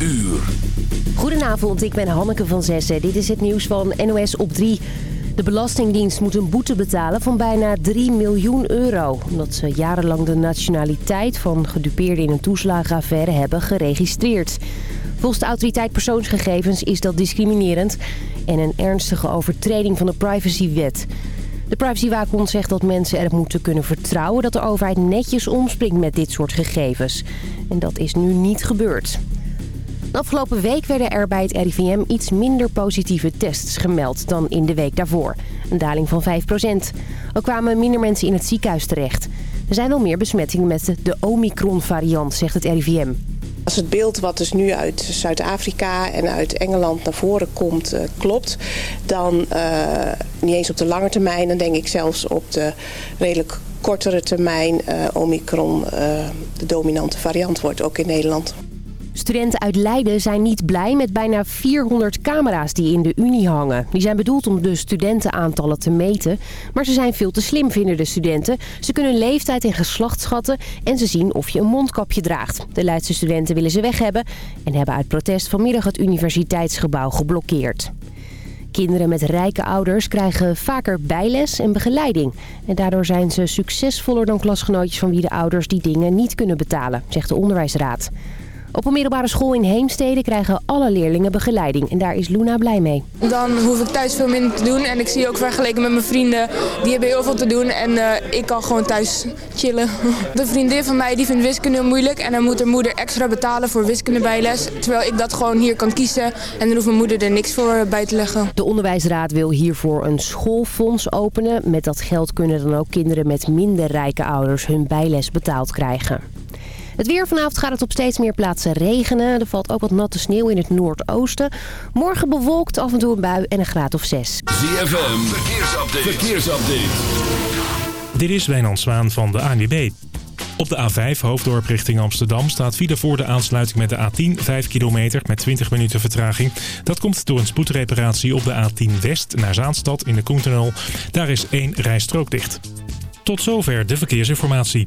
uur. Goedenavond, ik ben Hanneke van Zessen. Dit is het nieuws van NOS op 3. De Belastingdienst moet een boete betalen van bijna 3 miljoen euro... omdat ze jarenlang de nationaliteit van gedupeerden in een toeslagenaffaire hebben geregistreerd. Volgens de autoriteit persoonsgegevens is dat discriminerend... en een ernstige overtreding van de privacywet... De privacywaakhond zegt dat mensen er moeten kunnen vertrouwen... dat de overheid netjes omspringt met dit soort gegevens. En dat is nu niet gebeurd. De afgelopen week werden er bij het RIVM iets minder positieve tests gemeld dan in de week daarvoor. Een daling van 5% Ook kwamen minder mensen in het ziekenhuis terecht. Er zijn wel meer besmettingen met de Omicron-variant, zegt het RIVM. Als het beeld wat dus nu uit Zuid-Afrika en uit Engeland naar voren komt uh, klopt... dan uh, niet eens op de lange termijn, dan denk ik zelfs op de redelijk kortere termijn... Uh, Omicron de dominante variant wordt, ook in Nederland. Studenten uit Leiden zijn niet blij met bijna 400 camera's die in de Unie hangen. Die zijn bedoeld om de studentenaantallen te meten. Maar ze zijn veel te slim, vinden de studenten. Ze kunnen leeftijd en geslacht schatten en ze zien of je een mondkapje draagt. De Leidse studenten willen ze weg hebben en hebben uit protest vanmiddag het universiteitsgebouw geblokkeerd. Kinderen met rijke ouders krijgen vaker bijles en begeleiding. En daardoor zijn ze succesvoller dan klasgenootjes van wie de ouders die dingen niet kunnen betalen, zegt de onderwijsraad. Op een middelbare school in Heemstede krijgen alle leerlingen begeleiding. En daar is Luna blij mee. Dan hoef ik thuis veel minder te doen. En ik zie ook vergeleken met mijn vrienden, die hebben heel veel te doen. En uh, ik kan gewoon thuis chillen. De vriendin van mij die vindt wiskunde heel moeilijk. En dan moet haar moeder extra betalen voor wiskundebijles. Terwijl ik dat gewoon hier kan kiezen. En dan hoeft mijn moeder er niks voor bij te leggen. De onderwijsraad wil hiervoor een schoolfonds openen. Met dat geld kunnen dan ook kinderen met minder rijke ouders hun bijles betaald krijgen. Het weer vanavond gaat het op steeds meer plaatsen regenen. Er valt ook wat natte sneeuw in het noordoosten. Morgen bewolkt af en toe een bui en een graad of zes. ZFM, verkeersupdate. verkeersupdate. Dit is Wijnand Zwaan van de ANWB. Op de A5 Hoofddorp richting Amsterdam staat file voor de aansluiting met de A10 5 kilometer met 20 minuten vertraging. Dat komt door een spoedreparatie op de A10 West naar Zaanstad in de Koentunnel. Daar is één rijstrook dicht. Tot zover de verkeersinformatie.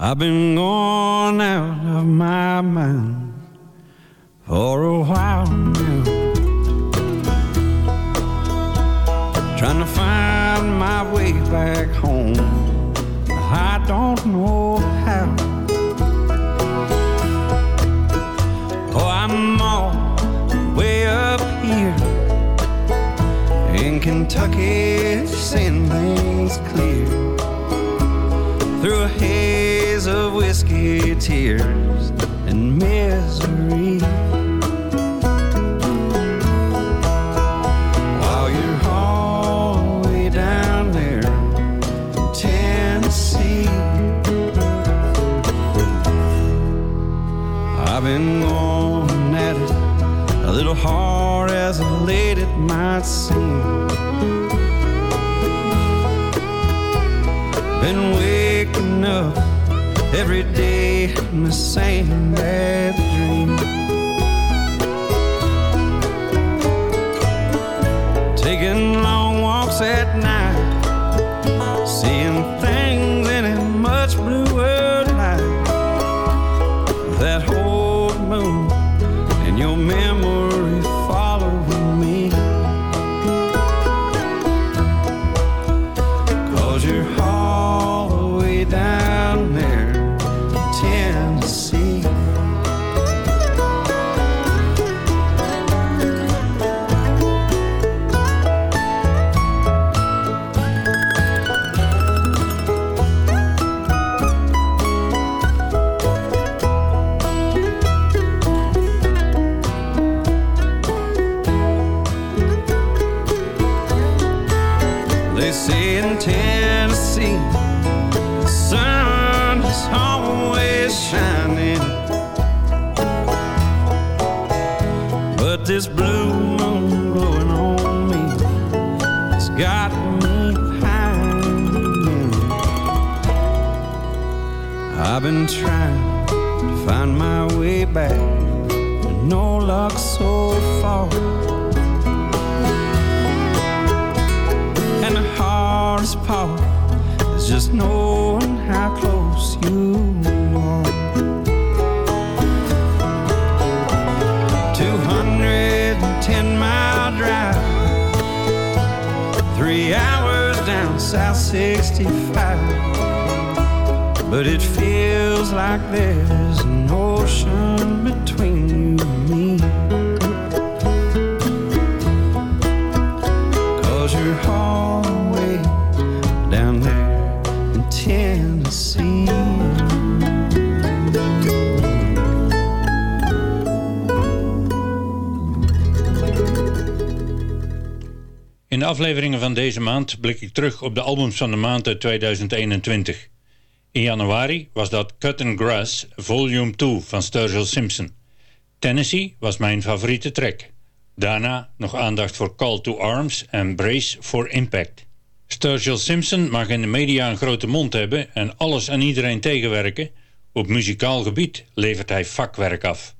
I've been going out of my mind for a while now. Trying to find my way back home. I don't know how. Oh, I'm all way up here in Kentucky, seeing things clear through a haze of whiskey, tears, and misery. While you're all the way down there in Tennessee, I've been going at it a little hard as late it might seem. Same I've been trying to find my way back, but no luck so far. And the hardest part is just knowing how close you are. 210 mile drive, three hours down South 65. But it feels like there's an ocean between you and me. Cause you're way down there in Tennessee. In de afleveringen van deze maand blik ik terug op de albums van de maand uit 2021. In januari was dat Cut and Grass Volume 2 van Sturgill Simpson. Tennessee was mijn favoriete track. Daarna nog aandacht voor Call to Arms en Brace for Impact. Sturgill Simpson mag in de media een grote mond hebben en alles en iedereen tegenwerken. Op muzikaal gebied levert hij vakwerk af.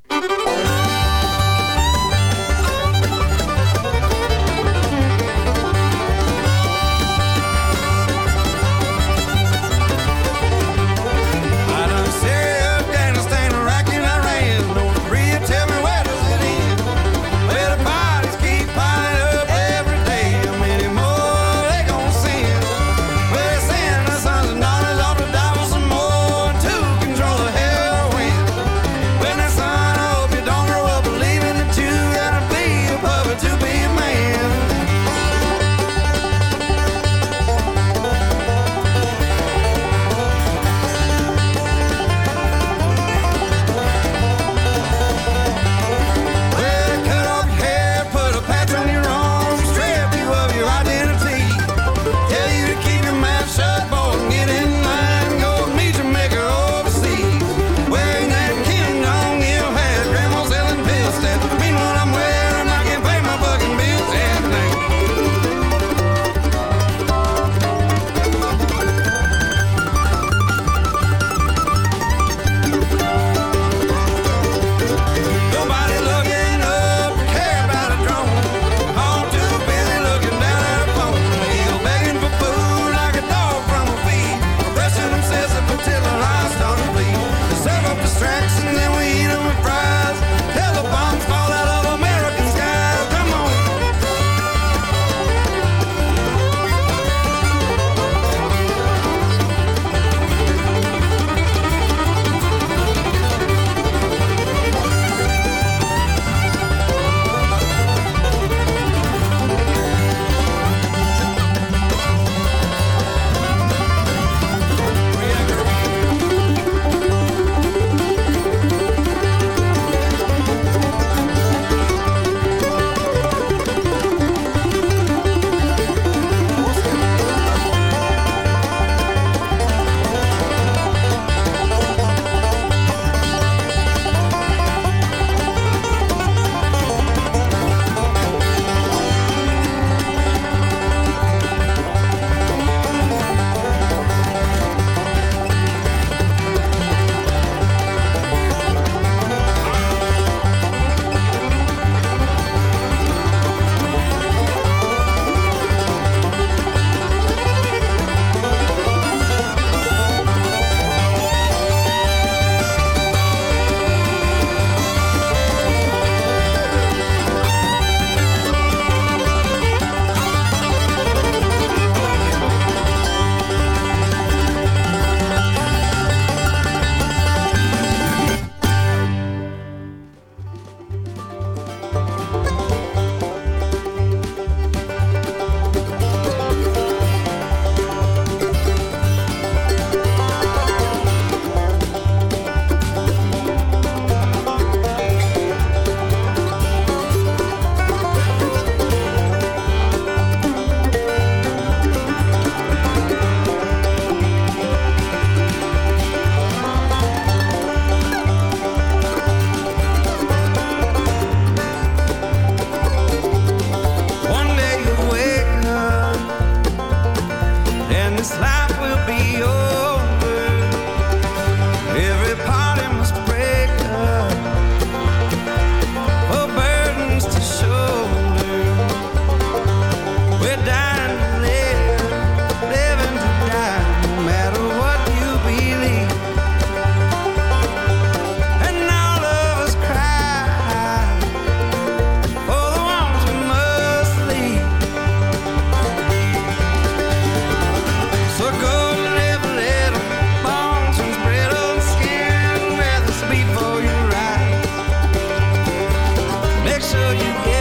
make sure you get.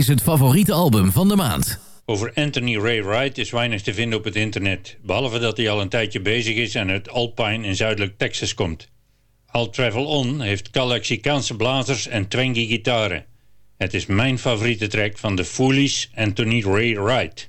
is het favoriete album van de maand. Over Anthony Ray Wright is weinig te vinden op het internet. Behalve dat hij al een tijdje bezig is en uit Alpine in zuidelijk Texas komt. All Travel On heeft Calexicaanse blazers en twangy gitaren. Het is mijn favoriete track van de Foolies Anthony Ray Wright.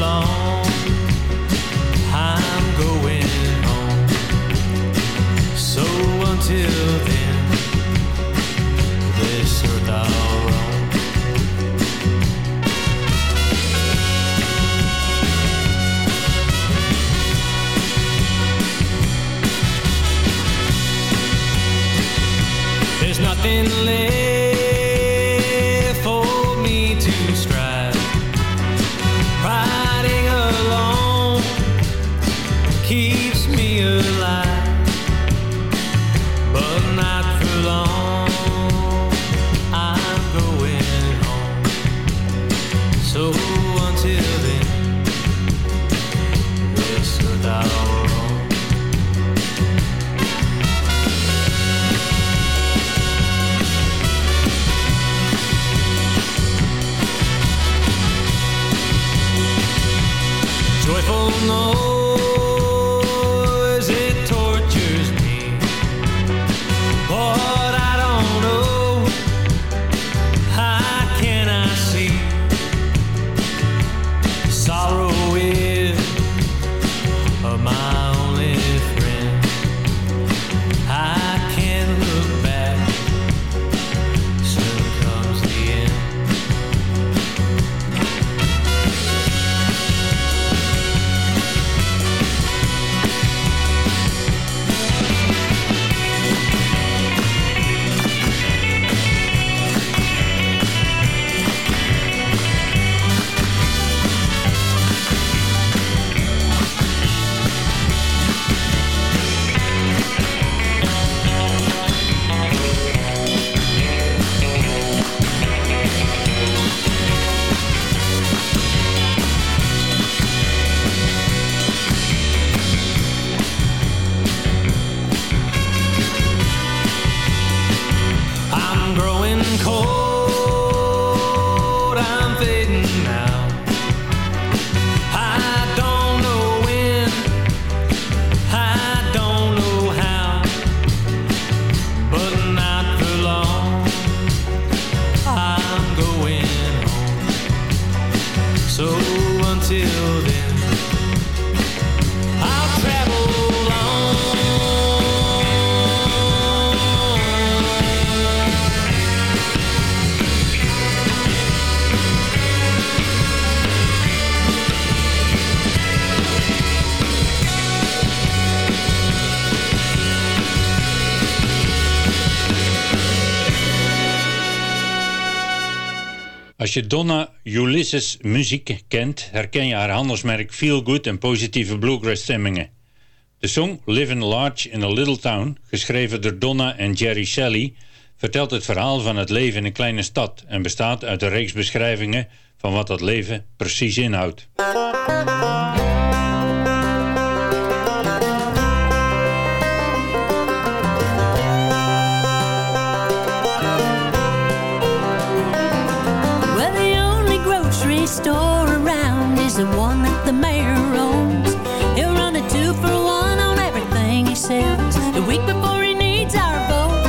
alone Als je Donna Ulysses muziek kent, herken je haar handelsmerk Feel Good en positieve bluegrass stemmingen. De song Living Large in a Little Town, geschreven door Donna en Jerry Shelley, vertelt het verhaal van het leven in een kleine stad en bestaat uit een reeks beschrijvingen van wat dat leven precies inhoudt. Store around is the one that the mayor owns. He'll run a two for one on everything he sells. The week before he needs our vote.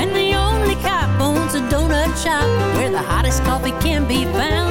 And the only cop owns a donut shop where the hottest coffee can be found.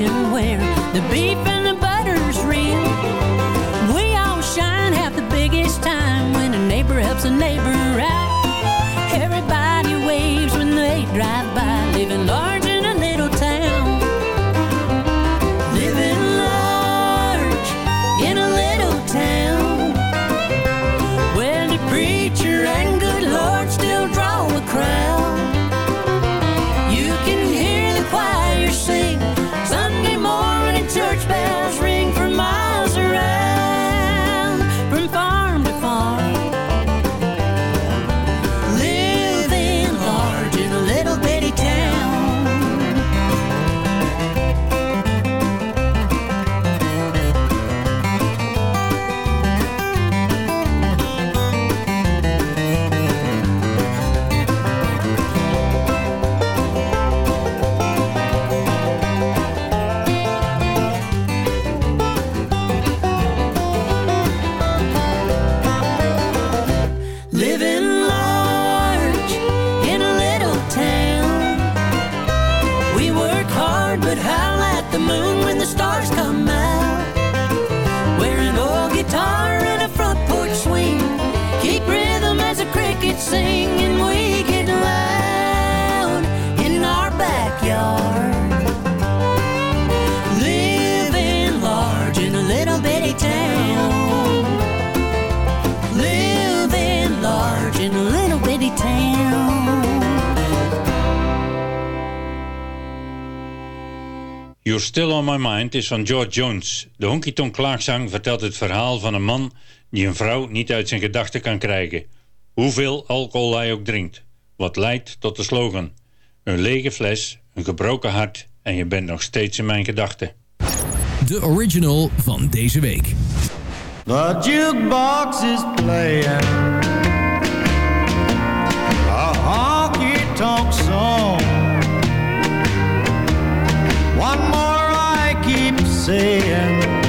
Kitchenware. The beef My Mind is van George Jones. De honky tonk klaagzang vertelt het verhaal van een man die een vrouw niet uit zijn gedachten kan krijgen. Hoeveel alcohol hij ook drinkt. Wat leidt tot de slogan. Een lege fles, een gebroken hart en je bent nog steeds in mijn gedachten. De original van deze week. The jukebox is playing a honky tonk song. One more saying,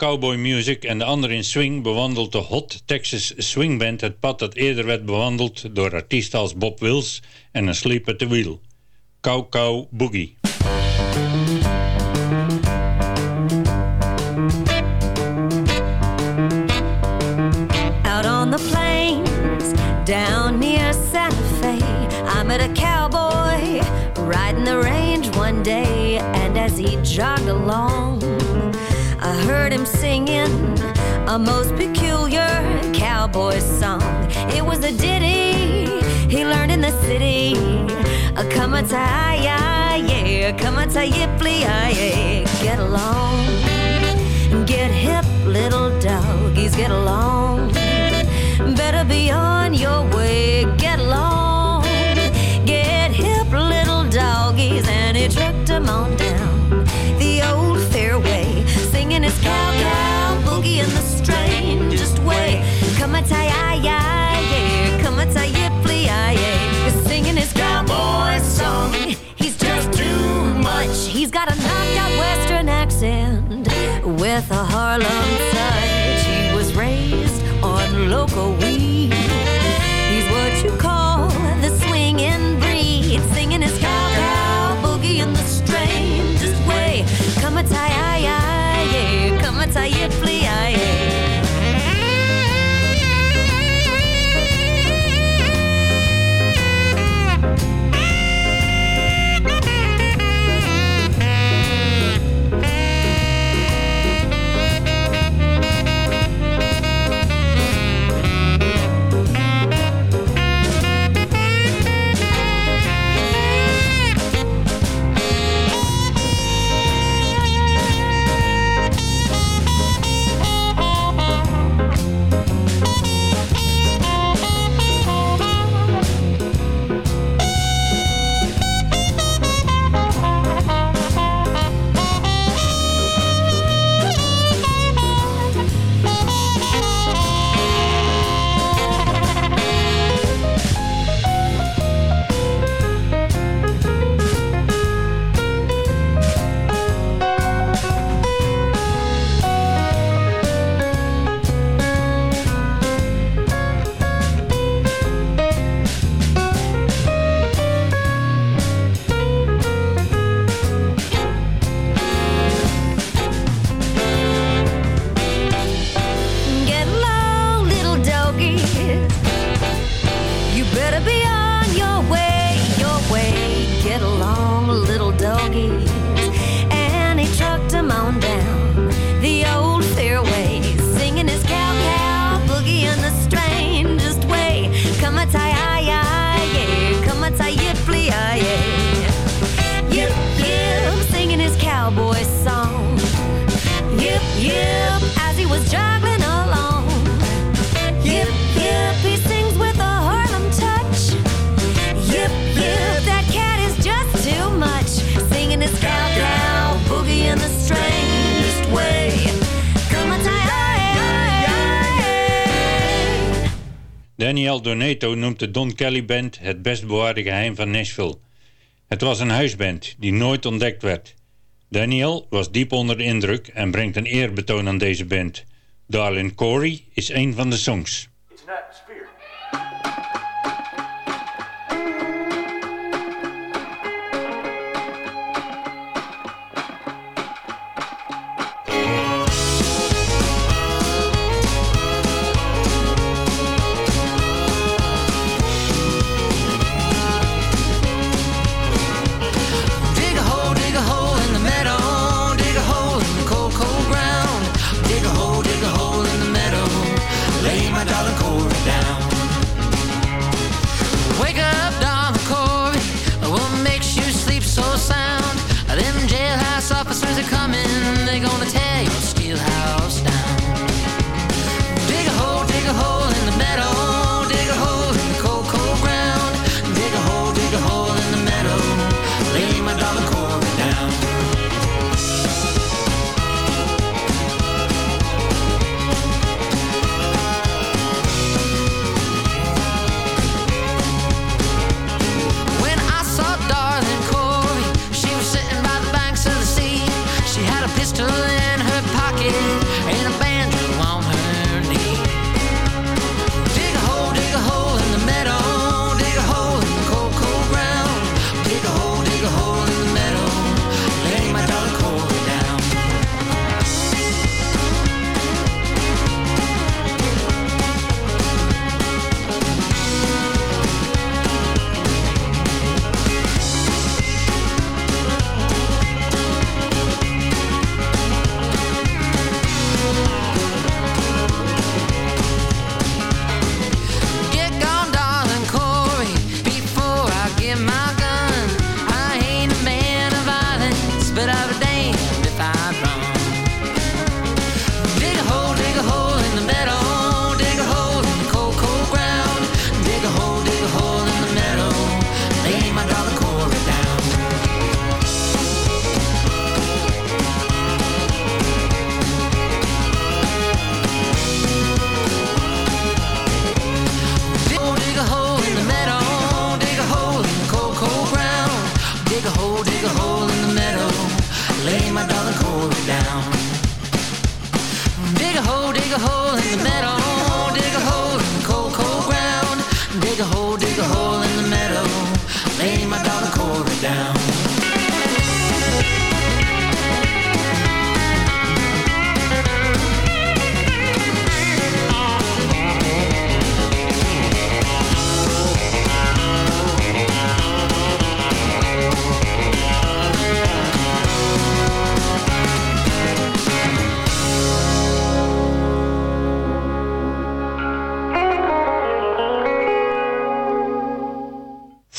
cowboy music en de andere in swing bewandelt de Hot Texas Swing Band het pad dat eerder werd bewandeld door artiesten als Bob Wills en een Sleep at the Wheel. Cow Cow Boogie. Out on the plains, down near Santa Fe, I met a cowboy riding the range one day, and as he jogged along, heard him singing a most peculiar cowboy song. It was a ditty he learned in the city. A come a yeah, come a tie, ah, yeah, get along. Get hip, little doggies, get along. Better be on your way, he's singing his cowboy song. He's just too much. He's got a knocked out western accent with a Harlem touch. He was raised on local weed. He's what you call the swinging breed, singing his cow boogie in the strangest way. Come a tie, yeah, come a tie, yeah. Daniel Donato noemt de Don Kelly Band het best bewaarde geheim van Nashville. Het was een huisband die nooit ontdekt werd. Daniel was diep onder de indruk en brengt een eerbetoon aan deze band. Darlin Corey is een van de songs.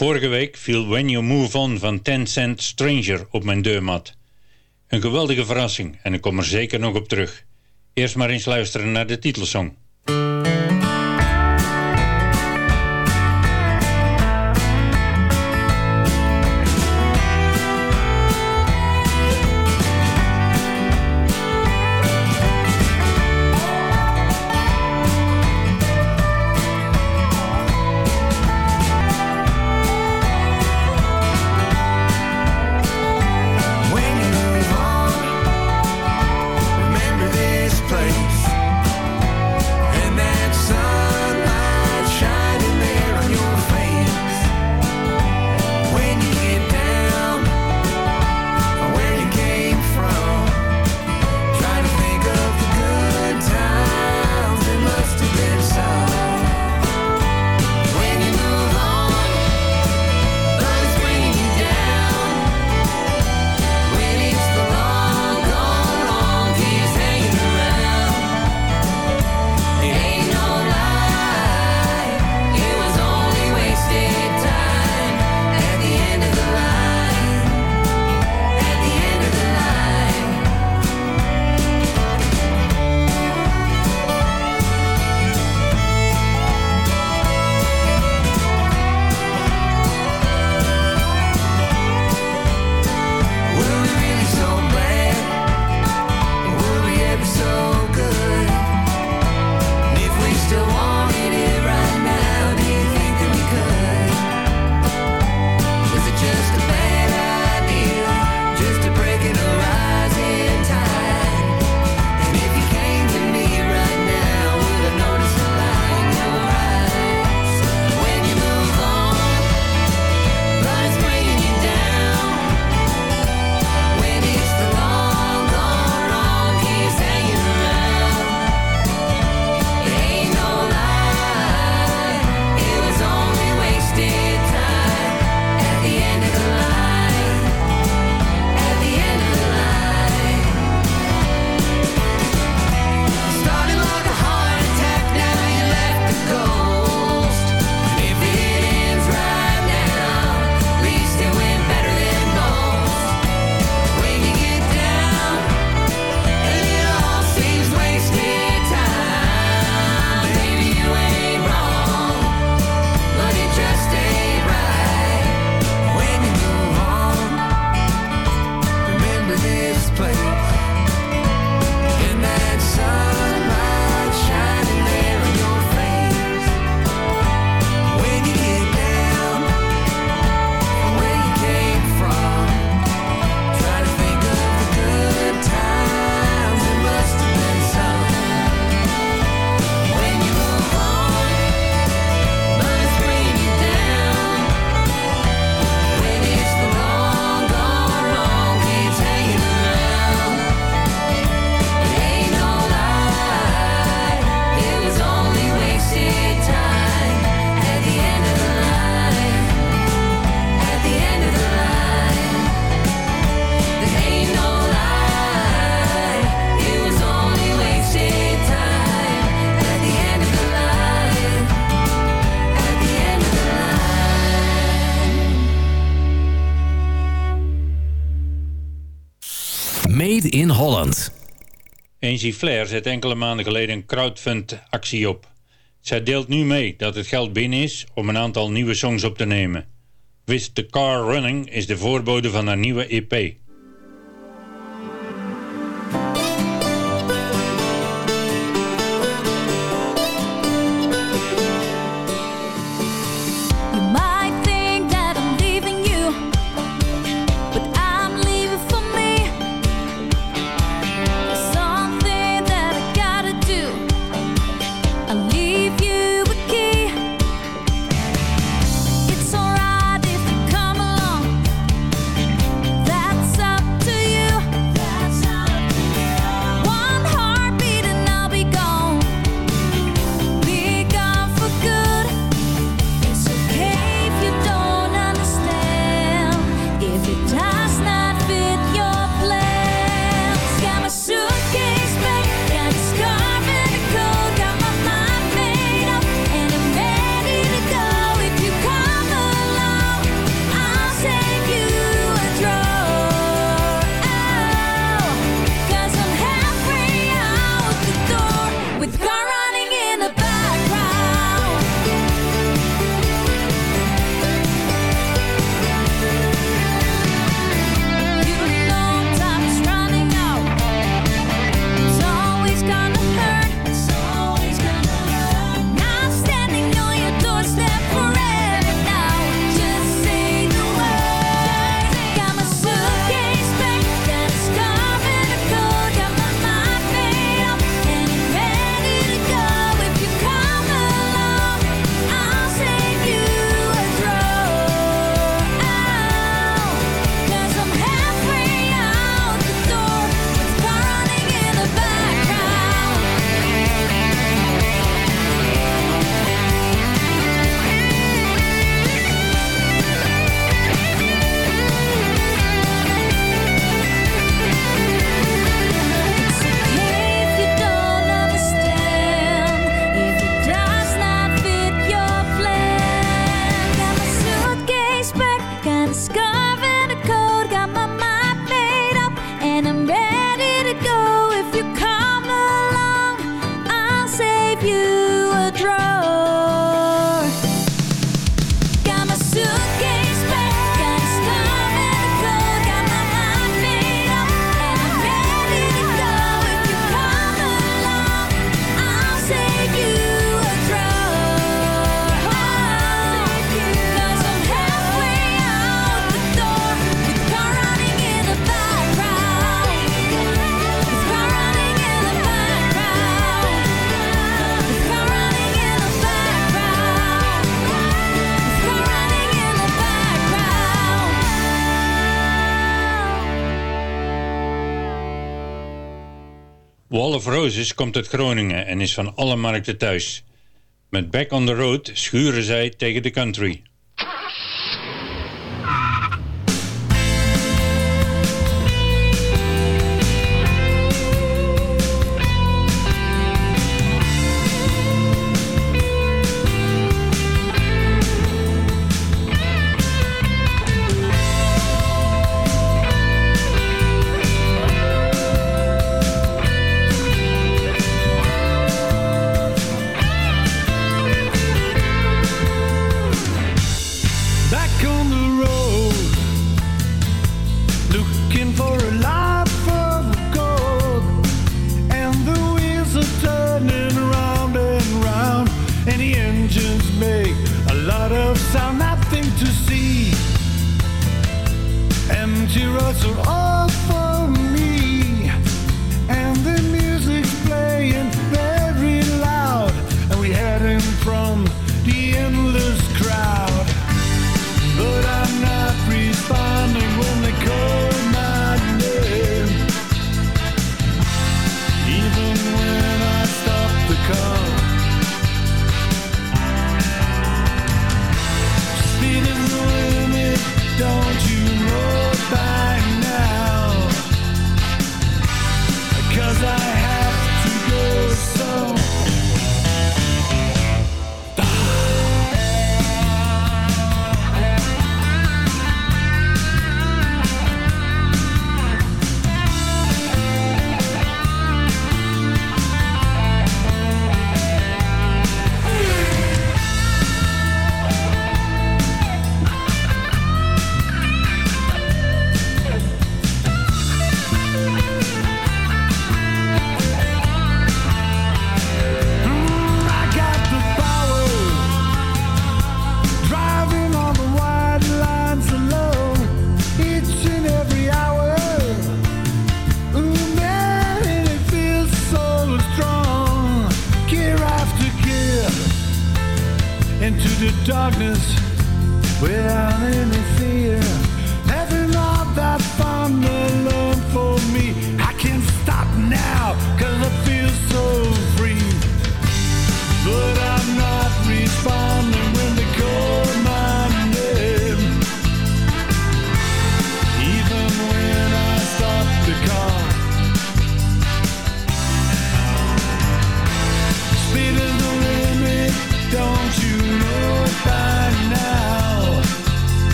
Vorige week viel When You Move On van Tencent Cent Stranger op mijn deurmat. Een geweldige verrassing en ik kom er zeker nog op terug. Eerst maar eens luisteren naar de titelsong. Angie Flair zet enkele maanden geleden een crowdfund-actie op. Zij deelt nu mee dat het geld binnen is om een aantal nieuwe songs op te nemen. With the Car Running is de voorbode van haar nieuwe EP. Hall of Roses komt uit Groningen en is van alle markten thuis. Met Back on the Road schuren zij tegen de country.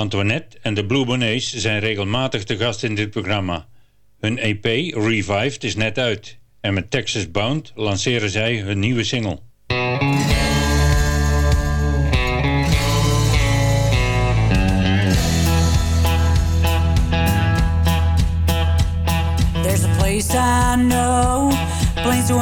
Antoinette en de Blue Bonnets zijn regelmatig te gast in dit programma. Hun EP Revived is net uit en met Texas Bound lanceren zij hun nieuwe single. There's a place I know, place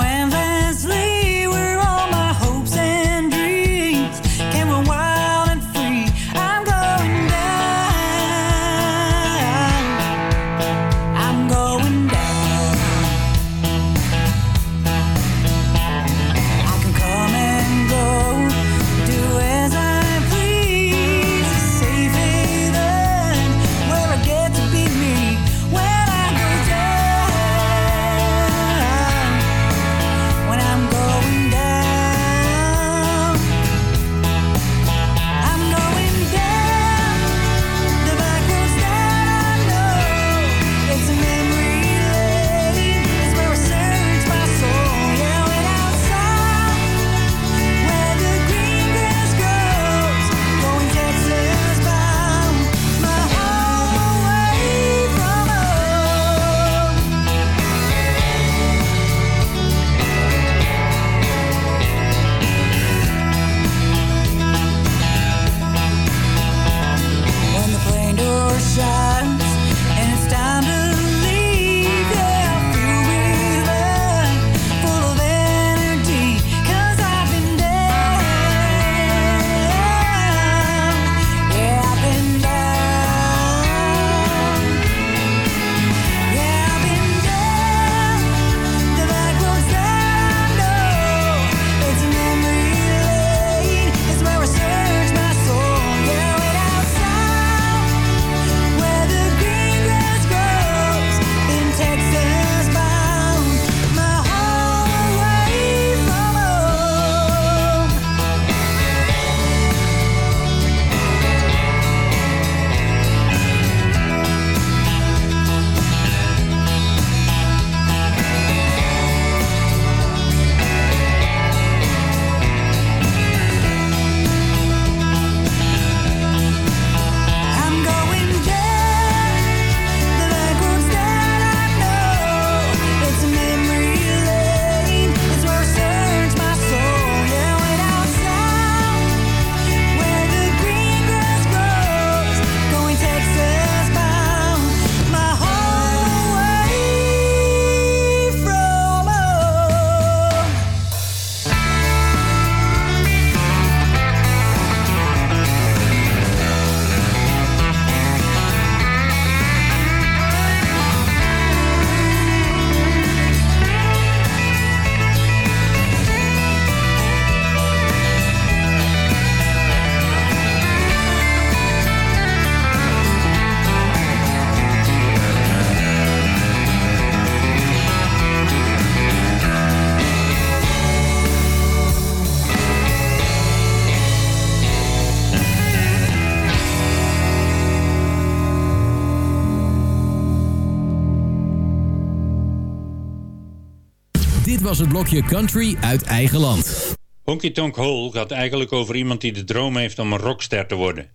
was het blokje country uit eigen land. Honky Tonk Hole gaat eigenlijk over iemand die de droom heeft om een rockster te worden.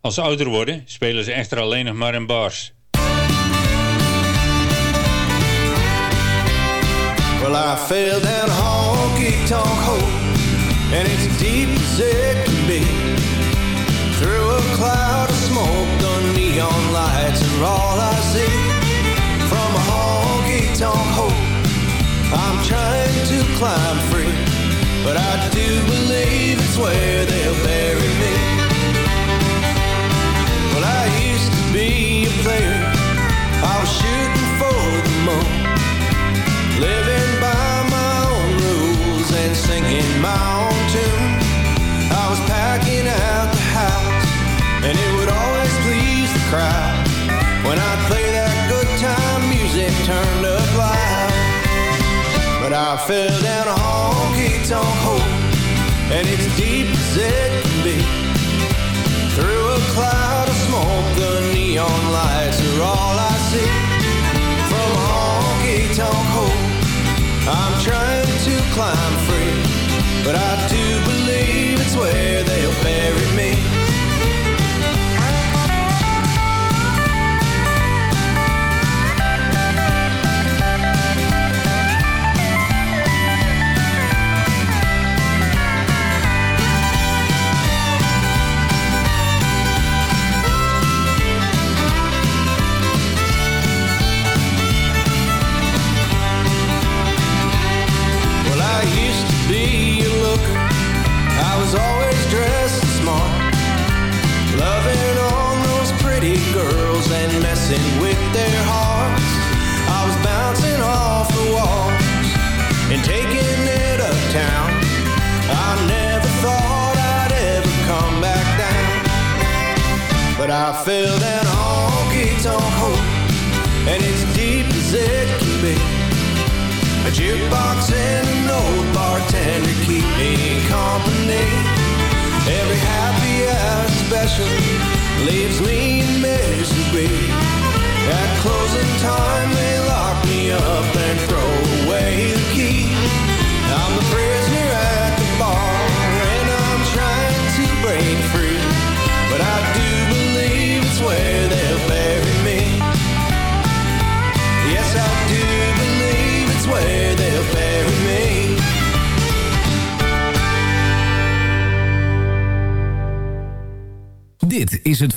Als ze ouder worden, spelen ze echter alleen nog maar in bars. Well, I failed that honky-tonk hole And it's deep as it can be Through a cloud of smoke, the neon lights are all I see From a honky-tonk hole I'm trying to climb free, but I do believe it's where they'll bury me. Well, I used to be a player, I was shooting for the moon. Living by my own rules and singing my own tune. I was packing out the house, and it would always please the crowd I fell down a honky tonk hole, and it's deep as it can be. Through a cloud of smoke, the neon lights are all I see. From a honky tonk hole. I'm trying to climb free, but I do believe it's where they'll bury me.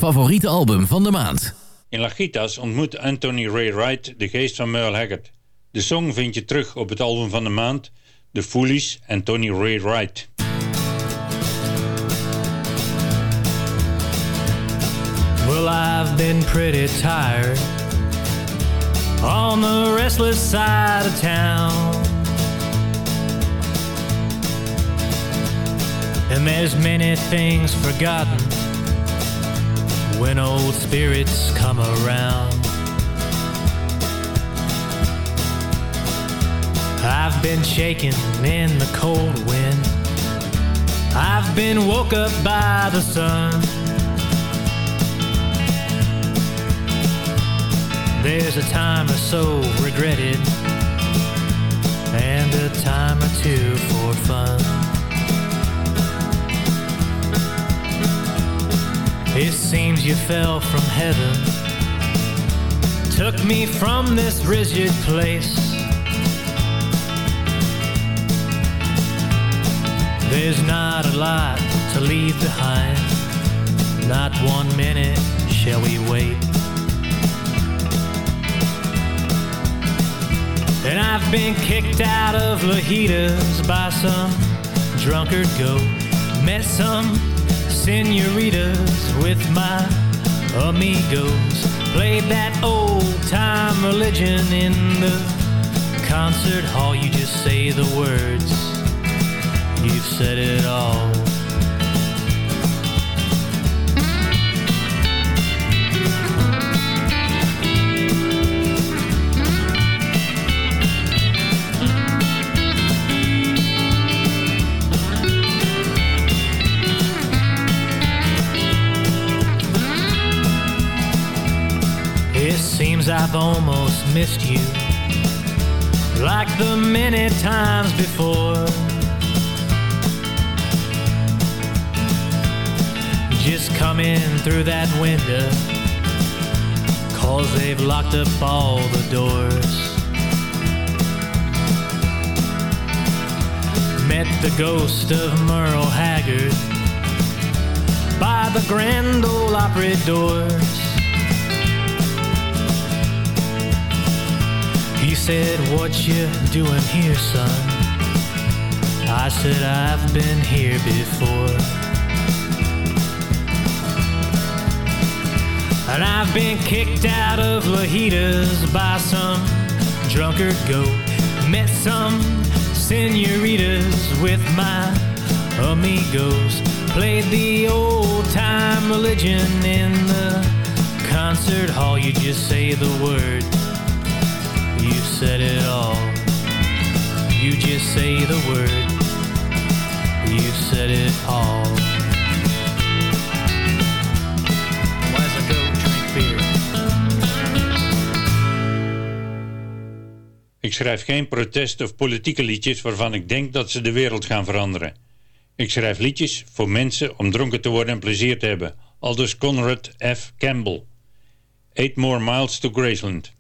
Favoriete album van de maand. In Lagitas ontmoet Anthony Ray Wright de geest van Merle Haggard. De song vind je terug op het album van de maand, The Foolies en Tony Ray Wright. Well, I've been pretty tired on the restless side of town. And there's many things forgotten when old spirits come around. I've been shaken in the cold wind. I've been woke up by the sun. There's a time or so regretted, and a time or two for fun. It seems you fell from heaven, took me from this rigid place. There's not a lot to leave behind, not one minute shall we wait. And I've been kicked out of Lajitas by some drunkard goat. Met some senoritas with my amigos. Played that old time religion in the concert hall. You just say the words, you've said it all. times I've almost missed you. Like the many times before. Just come in through that window. Cause they've locked up all the doors. Met the ghost of Merle Haggard By the Grand Ole Opry doors. He said, What you doing here, son? I said, I've been here before. And I've been kicked out of Lajitas by some drunkard goat. Met some senoritas with my amigos. Played the old time religion in the concert hall. You just say the word, you said it all. You just say the word, you said it all. Drink beer? Ik schrijf geen protest- of politieke liedjes waarvan ik denk dat ze de wereld gaan veranderen. Ik schrijf liedjes voor mensen om dronken te worden en plezier te hebben. Aldus Conrad F. Campbell. Eight More Miles to Graceland.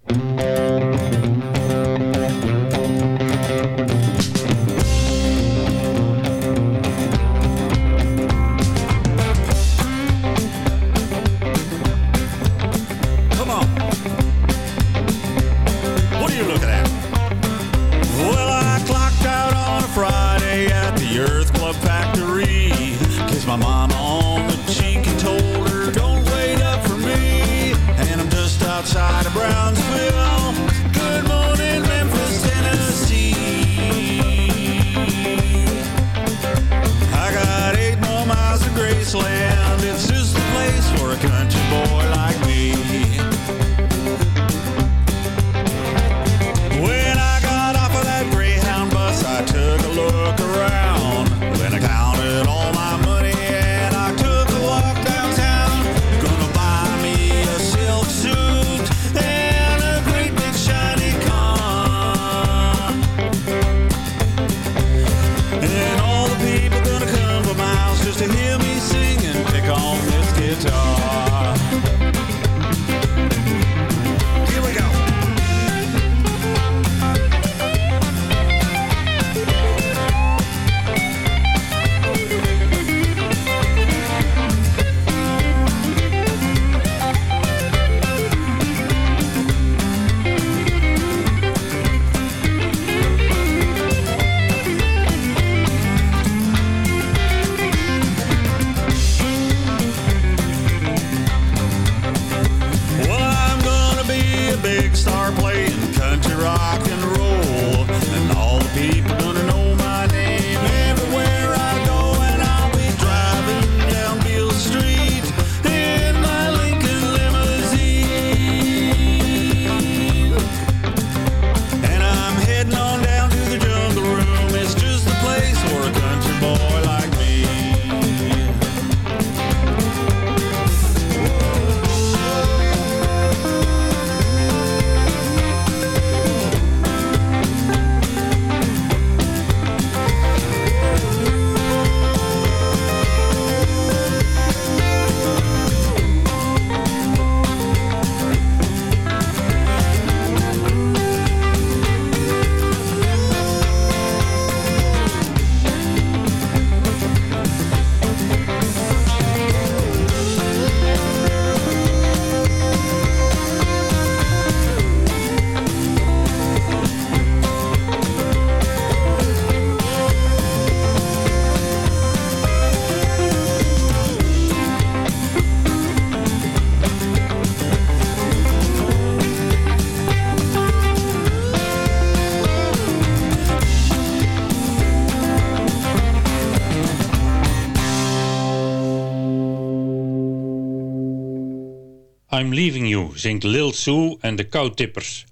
I'm Leaving You zingt Lil Sue en de Koutippers.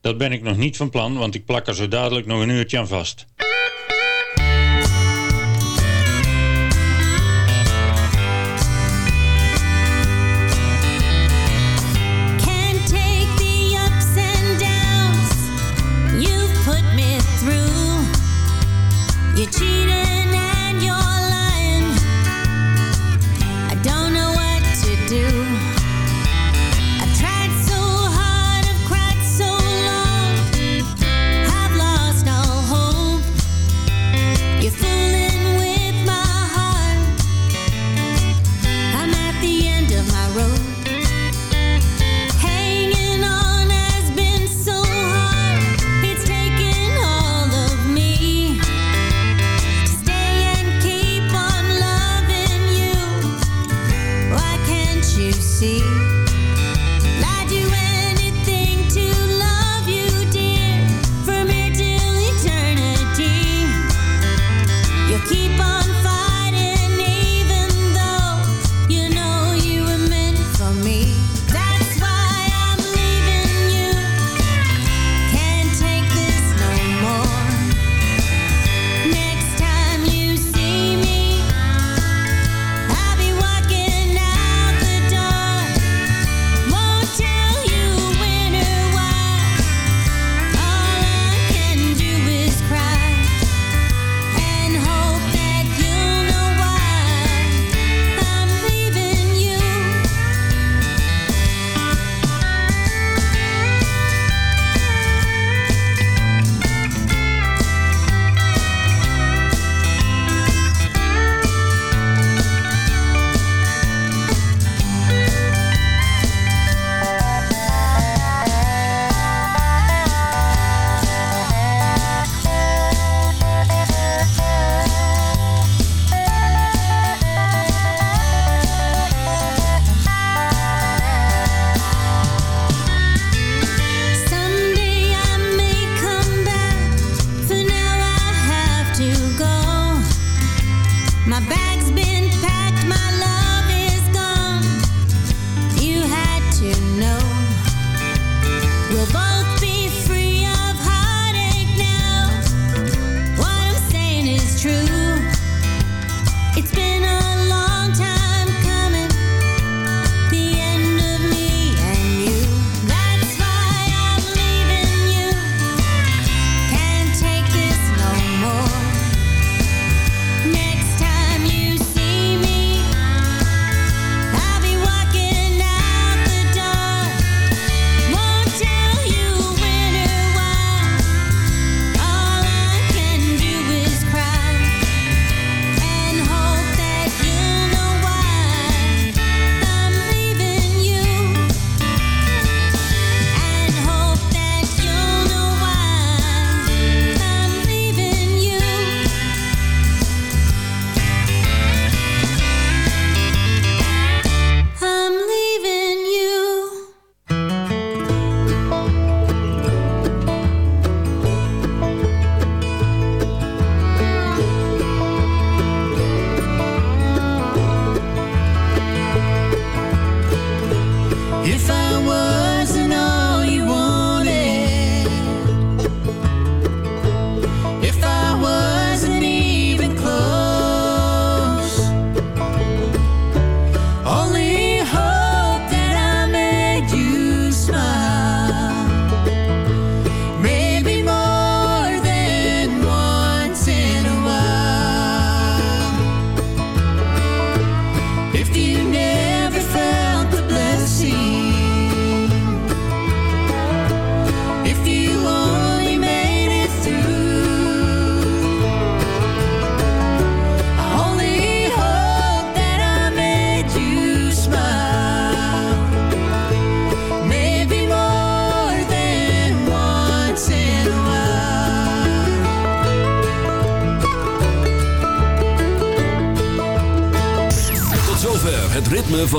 Dat ben ik nog niet van plan, want ik plak er zo dadelijk nog een uurtje aan vast.